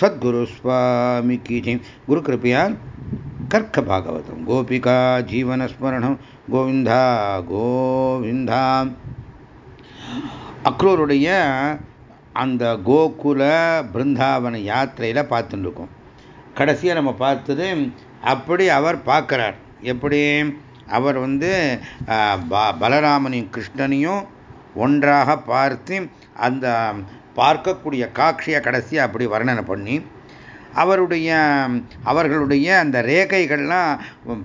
சத்குரு சுவாமி கீஜி குரு கிருப்பையால் கர்க்க பாகவதம். கோபிகா ஜீவனஸ்மரணம் கோவிந்தா கோவிந்தா. அக்ரூருடைய அந்த கோகுல பிருந்தாவன யாத்திரையில் பார்த்துட்டுருக்கோம். கடைசியாக நம்ம பார்த்தது அப்படி அவர் பார்க்குறார். எப்படி? அவர் வந்து பலராமனையும் கிருஷ்ணனையும் ஒன்றாக பார்த்து அந்த பார்க்கக்கூடிய காட்சியை கடைசியாக அப்படி வர்ணனை பண்ணி அவருடைய அவர்களுடைய அந்த ரேகைகள்லாம்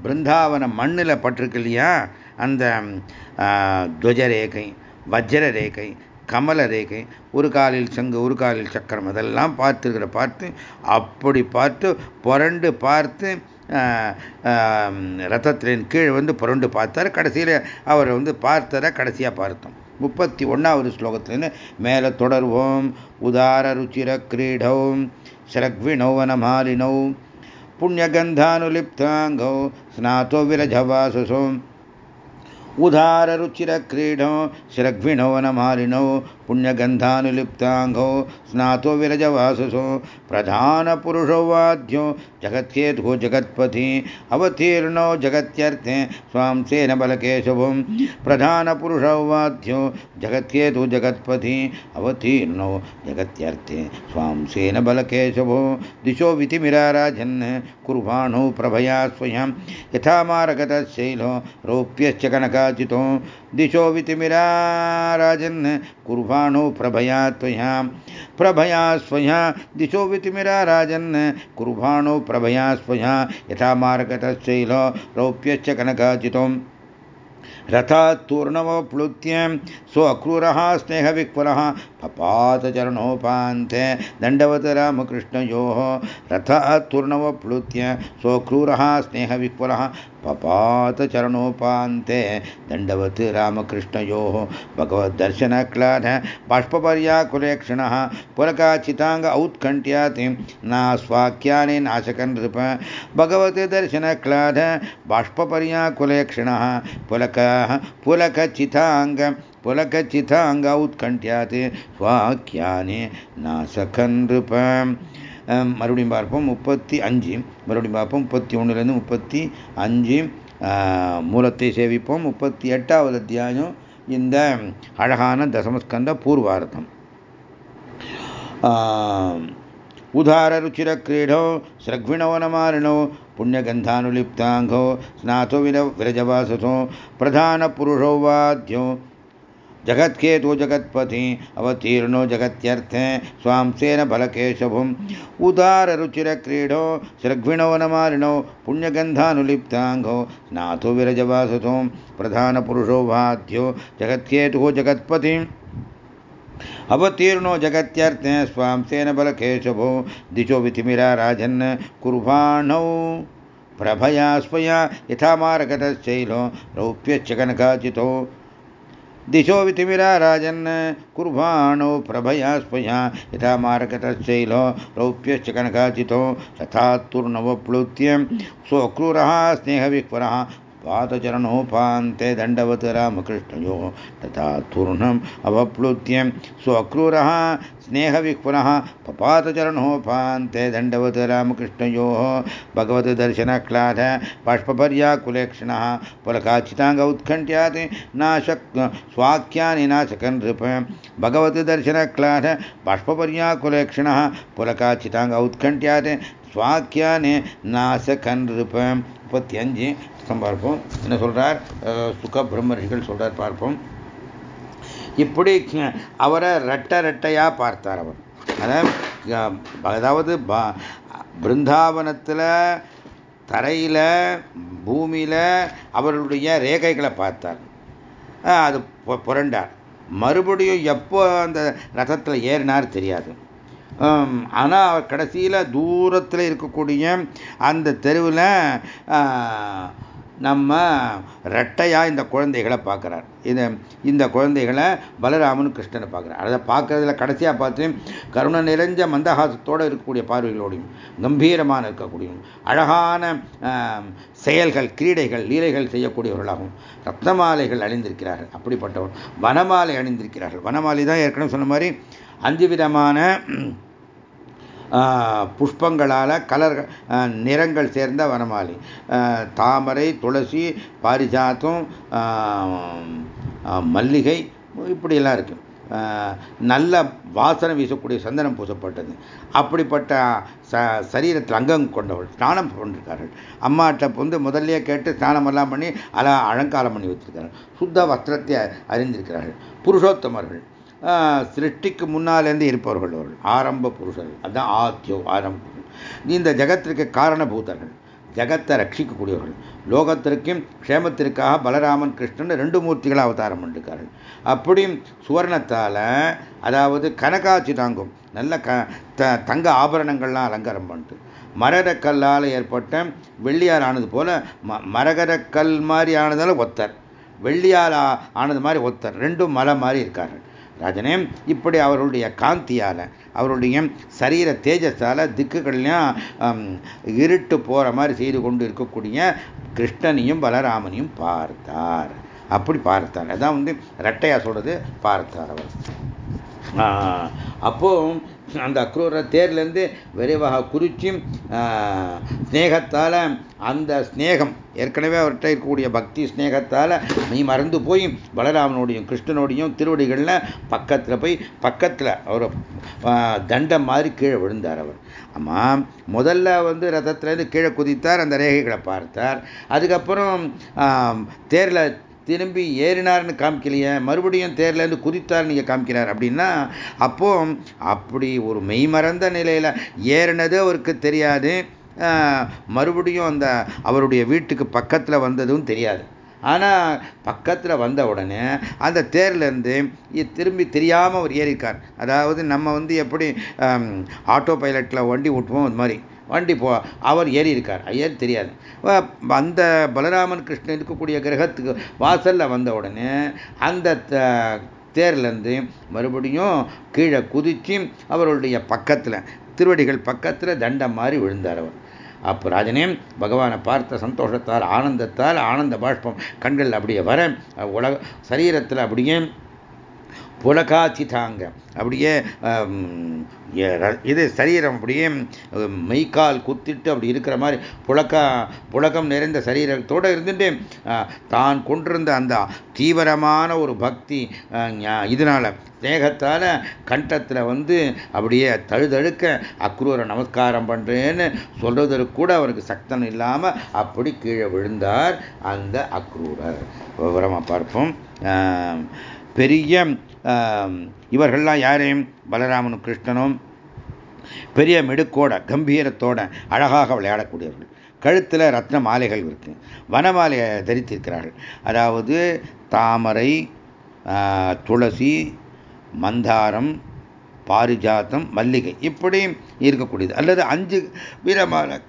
பிருந்தாவன மண்ணில் பட்டிருக்கு இல்லையா? அந்த துவஜ ரேகை வஜ்ர ரேகை கமல ரேகை ஒரு காலில் சங்கு ஒரு காலில் சக்கரம் அதெல்லாம் பார்த்துருக்கிற பார்த்து அப்படி பார்த்து புரண்டு பார்த்து ரத்தத்தின் கீழ் வந்து புரண்டு பார்த்தார். கடைசியில் அவர் வந்து பார்த்ததை கடைசியாக பார்த்தோம். முப்பத்தி ஒன்றாவது ஸ்லோகத்திலேருந்து மேலே தொடர்வோம். உதார ருச்சிர கிரீடவும் சரக்விணௌவன மாலினௌ புண்ணியகந்தானுலிப்தாங்கோ ஸ்நாதோ விரஜவாசுசோம். உதார ருச்சிர கிரீடம் சிரக்விணௌவன மாலினோ पुण्यगन्धानुलिप्ताङ्गौ स्नातो विरजवाससो, प्रधानपुरुषो वाद्यो जगत्येधो जगत्पथि, अवतीर्णो जगत्यर्थे, स्वां सेन बलकेशवं। प्रधानपुरुषो वाद्यो जगत्येधो जगत्पथि, अवतीर्णो जगत्यर्थे, स्वां सेन बलकेशवो। दिशो विधिमिराराजन् कुर्वाणो प्रभया स्वयं। यथा मारगतशैलो रौप्यश्च कनकाचितो दिशो वितिमिराराजन् कुर्वाणो प्रभया त्वया, प्रभया स्वया, दिशो वितिमिरा राजन्। कुर्वाणो प्रभया स्वया, यथा मार्गतश्चैल रौप्यश्च कनकाचितम् रथात्तूर्णवप्लुत्य स्वक्रूरः स्नेहविक्वरः अपातचरणोपान्ते दण्डवत रामकृष्णयोः रथात् तुर्णवप्लुत्य स्वक्रूरः स्नेहविपुलः पपातचरणोपान्ते दण्डवत् रामकृष्णयोः भगवद्दर्शनक्लान बाष्पर्याकुलेक्षणः पुलकाचिताङ्ग औत्कण्ठ्याति नास्वाक्यानि नाशकनृप भगवत् दर्शनक्लान बाष्पर्याकुलेक्षणः पुलकः पुलकचिताङ्ग पुलकचिताङ्ग उत्कण्ठ्यात् स्वाख्याने நாசகன் மறுபடியும் பார்ப்போம் முப்பத்தி அஞ்சு மறுபடியும் பார்ப்போம் முப்பத்தி ஒன்றுலேருந்து முப்பத்தி அஞ்சு மூலத்தை சேவிப்போம் முப்பத்தி எட்டாவது அத்தியாயம் இந்த அழகான தசமஸ்கந்த பூர்வார்த்தம் उदाररुचिरक्रीडो स्रग्विणो नमारिणो पुण्यगन्धानुलिप्ताङ्गो स्नातो विर विरजवाससो प्रधानपुरुषो वाद्यो जगत्केतु जगत्पति अवतीर्णो जगत्यर्थे स्वांसेन बलकेशभुम्। उदाररुचिरक्रीडो सृग्विणो नमारिणो, पुण्यगन्धानुलिप्ताङ्गो स्नातो विरजवासतो प्रधानपुरुषो वाद्यो, जगत्केतुः जगत्पतिम् अवतीर्णो जगत्यर्थे स्वांसेन बलकेशभो, दिशो वितिमिरा राजन् कुर्वाणौ। प्रभया स्वया यथा मारगतशैलो रौप्यश्च कनकाचितो दिशो वितिमिरा राजन् कुर्वाणो प्रभया स्वया यथा मारकतशैलो रौप्यश्च कनकाचितो तथा तुर्नवप्लुत्य स्वक्रूरः स्नेहविक्वरः पादचरणोपान्ते दण्डवत् रामकृष्णयोः, तथा तूर्णम् अवप्लुत्य स्वक्रूरः स्नेहविक्पुनः पपातचरणोपान्ते दण्डवत् रामकृष्णयोः। भगवद्दर्शनक्लाद बाष्पपर्याकुलेक्षणः पुलकाचिताङ्ग उत्कण्ठ्यात् नाशक् स्वाख्यानि नाशकन् नृप। भगवद्दर्शनक्लाद बाष्पपर्याकुलेक्षणः पुलकाचिताङ्ग उत्कण्ठ्यात् சுவாக்கியானே நாச இருப்பேன் முப்பத்தி அஞ்சு பார்ப்போம். என்ன சொல்றார்? சுக பிரம்மரிகள் சொல்றார் பார்ப்போம். இப்படி அவரை ரெட்டை ரெட்டையா பார்த்தார் அவர். அதாவது பிருந்தாவனத்தில் தரையில் பூமியில் அவர்களுடைய ரேகைகளை பார்த்தார். அது புரண்டார். மறுபடியும் எப்போ அந்த ரதத்தில் ஏறினார் தெரியாது. ஆனால் கடைசியில் தூரத்தில் இருக்கக்கூடிய அந்த தெருவில் நம்ம ரெட்டையாக இந்த குழந்தைகளை பார்க்குறார். இந்த இந்த குழந்தைகளை பலராமன் கிருஷ்ணனை பார்க்குறார். அதை பார்க்கறதுல கடைசியாக பார்த்து கருணை நிறைஞ்ச மந்தகாசத்தோடு இருக்கக்கூடிய பார்வைகளோடையும் கம்பீரமான இருக்கக்கூடியும் அழகான செயல்கள் கிரீடைகள் லீலைகள் செய்யக்கூடியவர்களாகவும் ரத்னமாலைகள் அணிந்திருக்கிறார்கள். அப்படிப்பட்டவர் வனமாலை அணிந்திருக்கிறார்கள். வனமாலை தான் ஏற்கனவே சொன்ன மாதிரி அஞ்சு விதமான புஷ்பங்களால் கலர் நிறங்கள் சேர்ந்த வனமாலி. தாமரை துளசி பாரிஜாத்தம் மல்லிகை இப்படியெல்லாம் இருக்குது நல்ல வாசனை வீசக்கூடிய சந்தனம் பூசப்பட்டது. அப்படிப்பட்ட ச சரீரத்தில் அங்கம் கொண்டவள் ஸ்நானம் கொண்டிருக்கார்கள் அம்மாட்ட வந்து முதல்லையே கேட்டு ஸ்நானமெல்லாம் பண்ணி அல அலங்காரம் பண்ணி வச்சிருக்கிறார்கள். சுத்த வஸ்திரத்தை அறிந்திருக்கிறார்கள். புருஷோத்தமர்கள். சிருஷ்டிக்கு முன்னாலேருந்து இருப்பவர்கள் அவர்கள். ஆரம்ப புருஷர்கள். அதுதான் ஆத்தியோ ஆரம்ப இந்த ஜகத்திற்கு காரணபூதர்கள். ஜகத்தை ரட்சிக்கக்கூடியவர்கள். லோகத்திற்கும் க்ஷேமத்திற்காக பலராமன் கிருஷ்ணன் ரெண்டு மூர்த்திகள் அவதாரம் பண்ணிருக்கார்கள். அப்படி சுவர்ணத்தால் அதாவது கனகாட்சி தாங்கும் நல்ல க த தங்க ஆபரணங்கள்லாம் அலங்காரம் பண்ணிட்டு மரகரக்கல்லால் ஏற்பட்ட வெள்ளியார் ஆனது போல ம மரகரக்கல் மாதிரி ஆனதால் ஒத்தர். வெள்ளியால் ஆனது மாதிரி ஒத்தர். ரெண்டும் மலை மாதிரி இருக்கார்கள். ராஜனே இப்படி அவர்களுடைய காந்தியால் அவருடைய சரீர தேஜஸால் திக்குகள்லையும் இருட்டு போகிற மாதிரி செய்து கொண்டு இருக்கக்கூடிய கிருஷ்ணனையும் பலராமனையும் பார்த்தார். அப்படி பார்த்தார். அதான் வந்து ரெட்டையா சொல்றது பார்த்தார் அவர். அப்போ அந்த அக்ரூர தேர்லேருந்து விரைவாக குறித்து ஸ்னேகத்தால் அந்த ஸ்னேகம் ஏற்கனவே அவர்கிட்ட இருக்கக்கூடிய பக்தி ஸ்னேகத்தால் நீ மறந்து போய் பலராமனோடையும் கிருஷ்ணனோடையும் திருவடிகளில் பக்கத்தில் போய் பக்கத்தில் அவர் தண்டம் மாதிரி கீழே விழுந்தார் அவர். ஆமாம் முதல்ல வந்து ரதத்துலேருந்து கீழே குதித்தார் அந்த ரேகைகளை பார்த்தார். அதுக்கப்புறம் தேரில் திரும்பி ஏறினார்னு காமிக்கலையே மறுபடியும் தேர்லேருந்து குதித்தார் நீங்கள் காமிக்கிறார் அப்படின்னா அப்போ அப்படி ஒரு மெய்மறந்த நிலையில் ஏறினது அவருக்கு தெரியாது. மறுபடியும் அந்த அவருடைய வீட்டுக்கு பக்கத்தில் வந்ததும் தெரியாது. ஆனால் பக்கத்தில் வந்த உடனே அந்த தேர்லேருந்து திரும்பி தெரியாமல் அவர் ஏறிக்கார் அதாவது நம்ம வந்து எப்படி ஆட்டோ பைலட்டில் வண்டி ஓட்டுவோம் அது மாதிரி. வண்டி போ அவர் ஏறி இருக்கார் ஐயர் தெரியாது. அந்த பலராமன் கிருஷ்ணன் இருக்கக்கூடிய கிரகத்துக்கு வாசலில் வந்த உடனே அந்த தேர்லேருந்து மறுபடியும் கீழே குதிச்சு அவருடைய பக்கத்தில் திருவடிகள் பக்கத்தில் தண்டம் மாதிரி விழுந்தார் அவர். அப்போ ராஜனே பகவானை பார்த்த சந்தோஷத்தால் ஆனந்தத்தால் ஆனந்த பாஷ்பம் கண்கள் அப்படியே வர உலக சரீரத்தில் அப்படியே புலகாச்சிதாங்க. அப்படியே இது சரீரம் அப்படியே மெய்க்கால் குத்திட்டு அப்படி இருக்கிற மாதிரி புழக்க புழக்கம் நிறைந்த சரீரத்தோடு இருந்துட்டு தான் கொண்டிருந்த அந்த தீவிரமான ஒரு பக்தி இதனால் ஸ்நேகத்தால் கண்டத்தில் வந்து அப்படியே தழுதழுக்க அக்ரூரை நமஸ்காரம் பண்ணுறேன்னு சொல்றதற்கு கூட அவருக்கு சக்தம் இல்லாமல் அப்படி கீழே விழுந்தார் அந்த அக்ரூரர். விவரமாக பார்ப்போம். பெரிய இவர்கள்லாம் யாரையும்? பலராமனும் கிருஷ்ணனும். பெரிய மெடுக்கோட கம்பீரத்தோட அழகாக விளையாடக்கூடியவர்கள். கழுத்தில் ரத்ன மாலைகள் இருக்கு. வனமாலையை தரித்திருக்கிறார்கள். அதாவது தாமரை துளசி மந்தாரம் பாரிஜாத்தம் மல்லிகை இப்படி இருக்கக்கூடியது. அல்லது அஞ்சு விதமான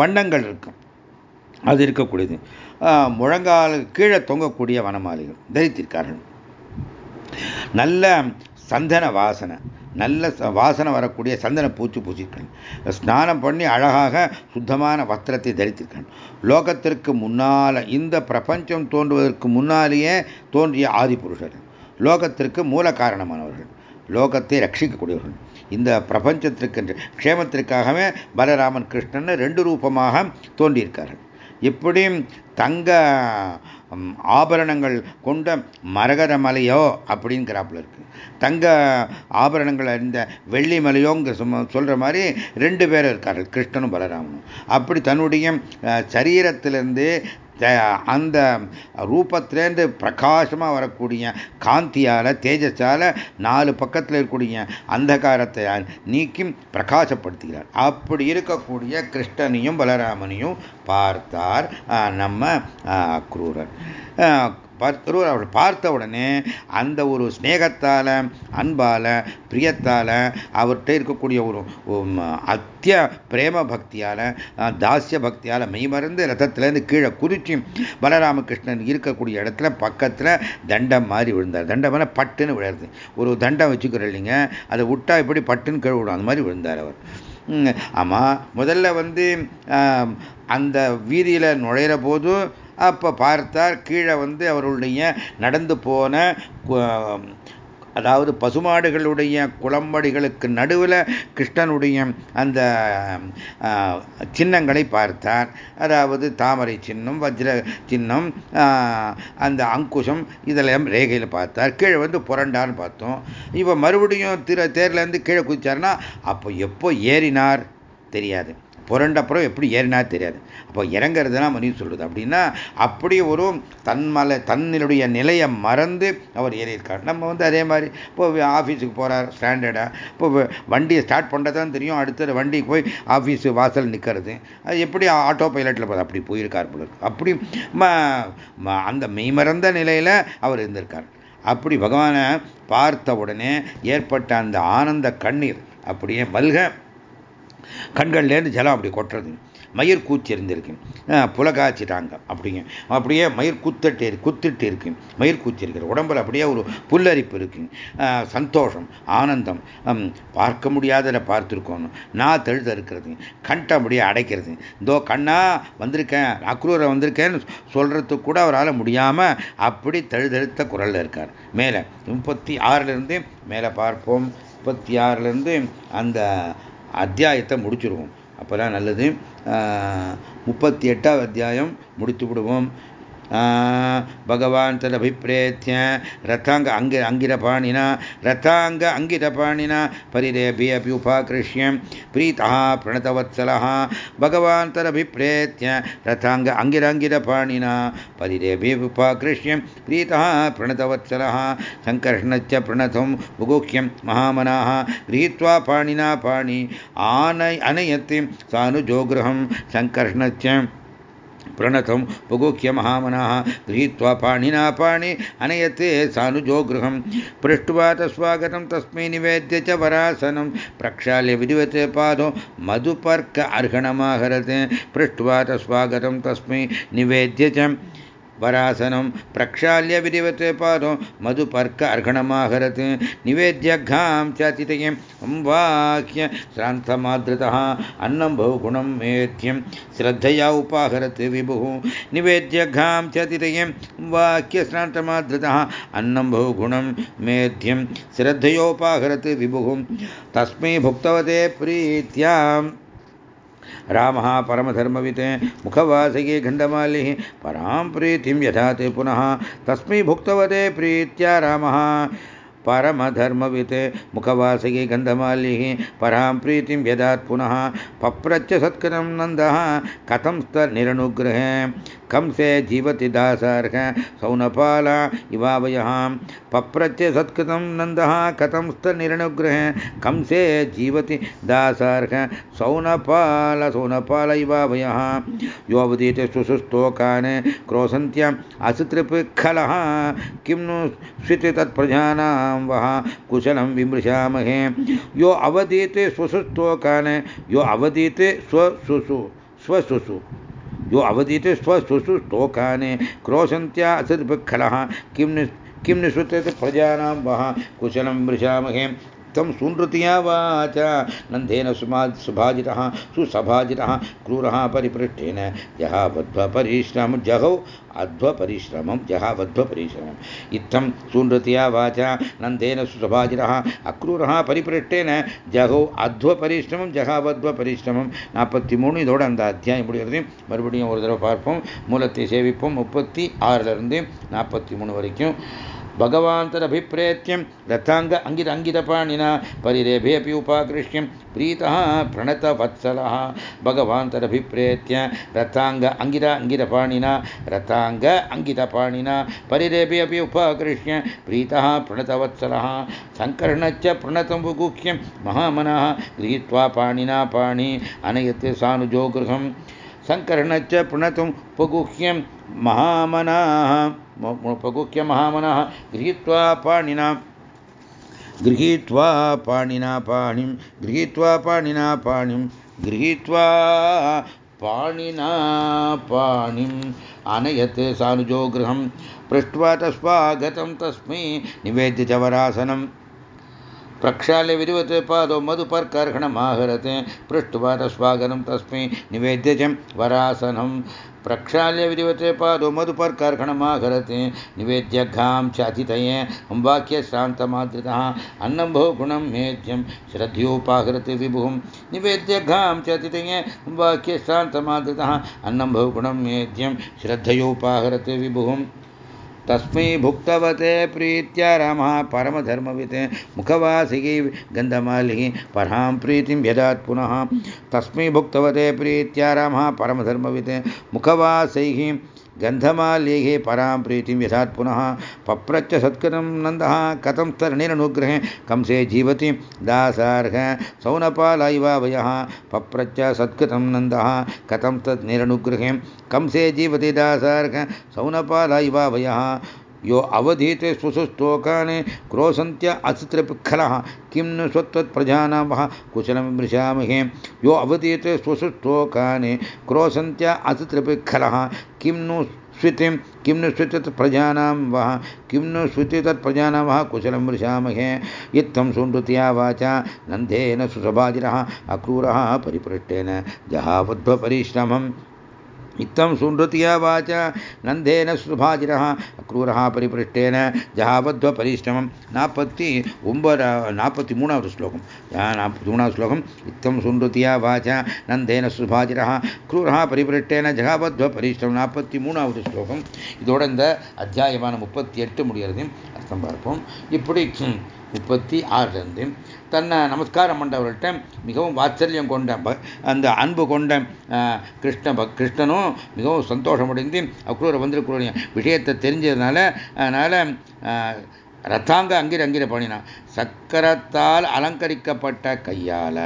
வண்ணங்கள் இருக்கும். அது இருக்கக்கூடியது. முழங்கால் கீழே தொங்கக்கூடிய வனமாலைகள் தரித்திருக்கார்கள் நல்ல சந்தன வாசனை நல்ல வாசனை வரக்கூடிய சந்தன பூச்சி பூச்சிருக்காங்க ஸ்நானம் பண்ணி அழகாக சுத்தமான வஸ்திரத்தை தரித்திருக்காங்க லோகத்திற்கு முன்னால் இந்த பிரபஞ்சம் தோன்றுவதற்கு முன்னாலேயே தோன்றிய ஆதி புருஷர் லோகத்திற்கு மூல காரணமானவர்கள். லோகத்தை ரட்சிக்கக்கூடியவர்கள். இந்த பிரபஞ்சத்திற்கு க்ஷேமத்திற்காகவே பலராமன் கிருஷ்ணன் ரெண்டு ரூபமாக தோன்றியிருக்கார்கள். இப்படி தங்க ஆபரணங்கள் கொண்ட மரகத மலையோ அப்படிங்கிறாப்புல இருக்கு. தங்க ஆபரணங்கள் அறிந்த வெள்ளி மலையோங்கிற சொல்ற மாதிரி ரெண்டு பேர் இருக்கார்கள் கிருஷ்ணனும் பலராமனும். அப்படி தன்னுடைய சரீரத்திலிருந்து அந்த ரூபத்திலேருந்து பிரகாசமாக வரக்கூடிய காந்தியால் தேஜஸால் நாலு பக்கத்தில் இருக்கக்கூடிய அந்தகாரத்தை நீக்கி பிரகாசப்படுத்துகிறார். அப்படி இருக்கக்கூடிய கிருஷ்ணனையும் பலராமனையும் பார்த்தார் நம்ம அக்ரூரர். பர்த்தரூர் அவள் பார்த்த உடனே அந்த ஒரு ஸ்நேகத்தால் அன்பால் பிரியத்தால் அவர்கிட்ட இருக்கக்கூடிய ஒரு அத்திய பிரேம பக்தியால் தாசிய பக்தியால் மெய்மறந்து ரதத்திலேருந்து கீழே குறிச்சி பலராமகிருஷ்ணன் இருக்கக்கூடிய இடத்துல பக்கத்தில் தண்டம் மாதிரி விழுந்தார். தண்டம் பட்டுன்னு விழுறது. ஒரு தண்டம் வச்சுக்கிறோம் இல்லைங்க. அதை விட்டா இப்படி பட்டுன்னு கழுவிடும் அந்த மாதிரி விழுந்தார் அவர். ஆமாம் முதல்ல வந்து அந்த வீதியில் நுழையிற போது அப்போ பார்த்தார் கீழே வந்து அவருடைய நடந்து போன அதாவது பசுமாடுகளுடைய குளம்படிகளுக்கு நடுவில் கிருஷ்ணனுடைய அந்த சின்னங்களை பார்த்தார். அதாவது தாமரை சின்னம் வஜ்ர சின்னம் அந்த அங்குஷம் இதெல்லாம் ரேகையில் பார்த்தார். கீழே வந்து புரண்டான்னு பார்த்தோம். இப்போ மறுபடியும் திரு தேர்லேருந்து கீழே குதிச்சார்னா அப்போ எப்போ ஏறினார்? தெரியாது. புரண்டப்புறம் எப்படி ஏறினா தெரியாது. அப்போ இறங்கிறதுனா மனிதன் சொல்கிறது அப்படின்னா அப்படி ஒரு தன்மலை தன்னுடைய நிலையை மறந்து அவர் ஏறியிருக்கார். நம்ம வந்து அதே மாதிரி இப்போ ஆஃபீஸுக்கு போகிறார் ஸ்டாண்டர்டாக இப்போ வண்டியை ஸ்டார்ட் பண்ணுறதான் தெரியும். அடுத்த வண்டிக்கு போய் ஆஃபீஸு வாசல் நிற்கிறது. அது எப்படி ஆட்டோ பைலட்டில் போது அப்படி போயிருக்கார் போல அப்படி அந்த மெய்மறந்த நிலையில் அவர் இருந்திருக்கார். அப்படி பகவானை பார்த்த உடனே ஏற்பட்ட அந்த ஆனந்த கண்ணீர் அப்படியே மல்க கண்கள்லேருந்து ஜலம் அப்படி கொட்டுறது. மயிர் கூச்சி இருந்திருக்கு புலகாய்ச்சிட்டாங்க. அப்படிங்க. அப்படியே மயிர் குத்தட்டு குத்திட்டு இருக்கு. மயிர் கூச்சி இருக்கிற உடம்புல அப்படியே ஒரு புல்லரிப்பு இருக்கு. சந்தோஷம் ஆனந்தம். பார்க்க முடியாததை பார்த்துருக்கோம் நான் தெழுத இருக்கிறது. கண்டை அப்படியே அடைக்கிறது. இதோ கண்ணா வந்திருக்கேன். அக்ரூரை வந்திருக்கேன்னு சொல்றதுக்கு கூட அவரால் முடியாமல் அப்படி தழுதழுத்த குரலில் இருக்கார். மேலே முப்பத்தி ஆறுலேருந்து மேலே பார்ப்போம். முப்பத்தி ஆறுலேருந்து அந்த அத்தியாயத்தை முடிச்சுடுவோம் அப்போதான் நல்லது. முப்பத்தி எட்டாவது அத்தியாயம் முடித்து விடுவோம் பகவான் ததபிப்பிரேத்திய ரத்தாங்க அங்கி அங்கிரபாணினா ரத்தாங்க அங்கிரபாணினா பரிரேபி அப்பி உபாகிருஷ்யம் பிரீதா பிரணதவத்சலா பகவான் ததபிப்பிரேத்திய ரத்தாங்க அங்கிரங்கிரபாணினா பரிரேபி உபாகிருஷ்யம் பிரீதா பிரணதவத்சலா சங்கர்ஷ்ணச்ச பிரணதம் முகுக்கியம் மகாமனாக கிரகித்வா பாணினா பாணி ஆனை அனயத்தி சானுஜோகிரகம் சங்கர்ஷ்ணச்ச प्रणतं पुगुख्य महामनः गृहीत्वा पाणिना पाणि अनयते सानुजो गृहं पृष्ट्वा तस्वागतं तस्मै निवेद्य च वरासनं प्रक्षाल्य विधिवते पादो मधुपर्क अर्हणमाहरते पृष्ट्वा तस्वागतं तस्मै निवेद्य च वरासनं प्रक्षाल्य विधिवते पादो मधुपर्क अर्घणमाहरत्। निवेद्यघां चातितयं वाक्य श्रान्तमादृतः अन्नं बहुगुणं मेध्यं श्रद्धया उपाहरत् विभुः। निवेद्यघां चातितयं वाक्य श्रान्तमादृतः अन्नं बहुगुणं मेध्यं श्रद्धयोपाहरत् विभुः। तस्मै भुक्तवते प्रीत्याम्। रामः परमधर्मवित् मुखवासगे गण्डमालिः परां प्रीतिं यथा ते पुनः तस्मै भुक्तवते प्रीत्या रामः परमधर्मवित् मुखवासगे गन्धमालिः परां प्रीतिं व्यदात् पुनः पप्रच्च सत्कृतं नन्दः कथं स्तनिरनुग्रहे कंसे जीवति दासार्ह सौनपाल इवावयः पप्रच्च सत्कृतं नन्दः कथं स्तनिरनुग्रहे कंसे जीवति दासार्ह सौनपाल सौनपाल इवावयः योऽवदीत सुसुस्तोकान् क्रोशन्त्याम् असृतृपिखलः। किं नु स्विति विमृशामहे। यो अवदीते स्वसुस्तोकान् यो अवदीते स्वसुसु स्वसुसु यो अवदीते स्वसुषु स्तोकान् क्रोशन्त्या असद्भिखलः किं किं निःसृत्यते प्रजानां वः? कुशलं वृषामहे। तं सुनृतिया वाचा नन्देन सुभाजितः सुसभाजितः क्रूरः परिपृष्ठेन जहावध्वपरिश्रमं जहौ अध्वपरिश्रमं जहावध्वपरिश्रमम् इत्थं सुनृतिया वाचा नन्देन सुसभाजितः अक्रूरः परिपृष्ठेन ஜகோ அத்வ பரிசிரமம் ஜகாவத்வ பரிசிரமம் நாற்பத்தி மூணு இதோட அந்த அத்தியாயம் முடிகிறது மறுபடியும் ஒரு தடவை பார்ப்போம் மூலத்தை சேவிப்போம் முப்பத்தி ஆறுலேருந்து நாற்பத்தி மூணு வரைக்கும் भगवान् तदभिप्रेत्यं रथाङ्ग अङ्गित अङ्गितपाणिना परिरेभेऽपि उपाकृष्यं प्रीतः प्रणतवत्सलः भगवान् तदभिप्रेत्य रथाङ्ग अङ्गित अङ्गितपाणिना रथाङ्ग अङ्गितपाणिना परिरेभे अपि उपाकृष्य प्रीतः प्रणतवत्सलः सङ्कर्णश्च प्रणतं बुगुह्यं महामनः गृहीत्वा पाणिना पाणि अनयत् सानुजो गृहं सङ्कर्णश्च प्रणतं उपगुह्यं महामनाः उपगुह्य महामनः, गृहीत्वा पाणिना गृहीत्वा पाणिना पाणिं, गृहीत्वा पाणिना पाणिं, गृहीत्वा पाणिना पाणिम् आनयत् सानुजो गृहं, पृष्ट्वा तस्वागतं तस्मै निवेद्य च वरासनं प्रक्षाल्य विधिवत्पादौ मधुपर्कर्षणमाहरते पृष्ट्वा तस्वागतं तस्मै निवेद्य च वरासनं। प्रक्षाल्य विधिवत्पादौ मधुपर्कर्षणमाहरते निवेद्य घां चातितये वाक्यश्रान्तमादृतः अन्नं बहुगुणं मेद्यं श्रद्धोपाहृत विभुं। निवेद्य घां चातितये वाक्यश्रान्तमादृतः अन्नं बहुगुणं मेद्यं श्रद्धयोपाहृति विभुः। तस्मै भुक्तवते प्रीत्या रामः परमधर्मवित् मुखवासिः गन्धमालिः परां प्रीतिं व्यदात् पुनः। तस्मै भुक्तवते प्रीत्या रामः परमधर्मवित् मुखवासैः गन्धमाल्यैः परां प्रीतिं यथात् पुनः पप्रच्च सत्कृतं नन्दः कथं तरणिरनुग्रहे कंसे जीवति दासार्ह सौनपालैवावयः पप्रच्च सत्कृतं नन्दः कथं कंसे जीवति दासार्ह सौनपालैवावयः यो अवधीते स्वसुस्तोकान् क्रोशन्त्य अचित्रपिखलः किं न स्वत्वत्प्रजानां वः कुशलं मृशामहे यो अवधीते स्वसुस्तोकान् क्रोशन्त्य अचित्रपिखलः किं नु स्वितिं किं नु स्विति तत्प्रजानां वः किं नु स्विति तत्प्रजानां वः कुशलं मृशामहे इत्थं सुनृत्या वाचा नन्देन सुसभाजिरः अक्रूरः, परिपृष्टेन जहावध्वपरिश्रमम् इत्थं सुनृत्या वाचा नन्देन सुभाजिरः क्रूरः परिपृष्टेन जहावध्वपरिश्रमं नापत्ति ஒன்பது நாற்பத்தி மூணாவது ஸ்லோகம் நாற்பத்தி மூணாவது ஸ்லோகம் இத்தம் சுன்ருத்தியா வாச்சா நந்தேன சுபாஜிரா க்ரூரா பரிபுரட்டேன ஜகாபத்வ பரிஷ்டம் நாற்பத்தி மூணாவது ஸ்லோகம் இதோட இந்த அத்தியாயமான முப்பத்தி எட்டு முடிகிறது அர்த்தம் பார்ப்போம் இப்படி முப்பத்தி ஆறுலேருந்து தன்னை நமஸ்காரம் பண்ணவர்கள்ட்ட மிகவும் வாத்சல்யம் கொண்ட அந்த அன்பு கொண்ட கிருஷ்ண கிருஷ்ணனும் மிகவும் சந்தோஷமடைந்து அக்ரூரை வந்திருக்கிற விஷயத்தை தெரிஞ்சதுனால அதனால் ரத்தாங்க அங்கிர அங்கிர பண்ணினான் சக்கரத்தால் அலங்கரிக்கப்பட்ட கையால்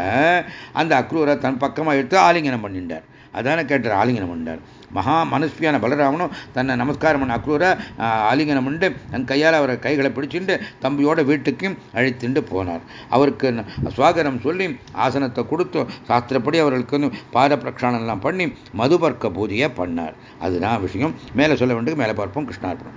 அந்த அக்ரூரை தன் பக்கமாக எடுத்து ஆலிங்கனம் பண்ணிட்டார். அதான கேட்டார் ஆலிங்கனம் பண்ணார் மகா மனஸ்வியான பலராமனும் தன்னை நமஸ்காரம் பண்ண அக்ரூரை ஆலிங்கனம் உண்டு தன் கையால் அவரை கைகளை பிடிச்சிட்டு தம்பியோட வீட்டுக்கும் அழைத்துண்டு போனார். அவருக்கு சுவாகரம் சொல்லி ஆசனத்தை கொடுத்து சாஸ்திரப்படி அவர்களுக்கு பாத பிரக்ஷானெல்லாம் பண்ணி மதுபர்க்க பூஜையை பண்ணார். அதுதான் விஷயம். மேலே சொல்ல வேண்டியது மேலே பார்ப்போம் கிருஷ்ணார்பணம்.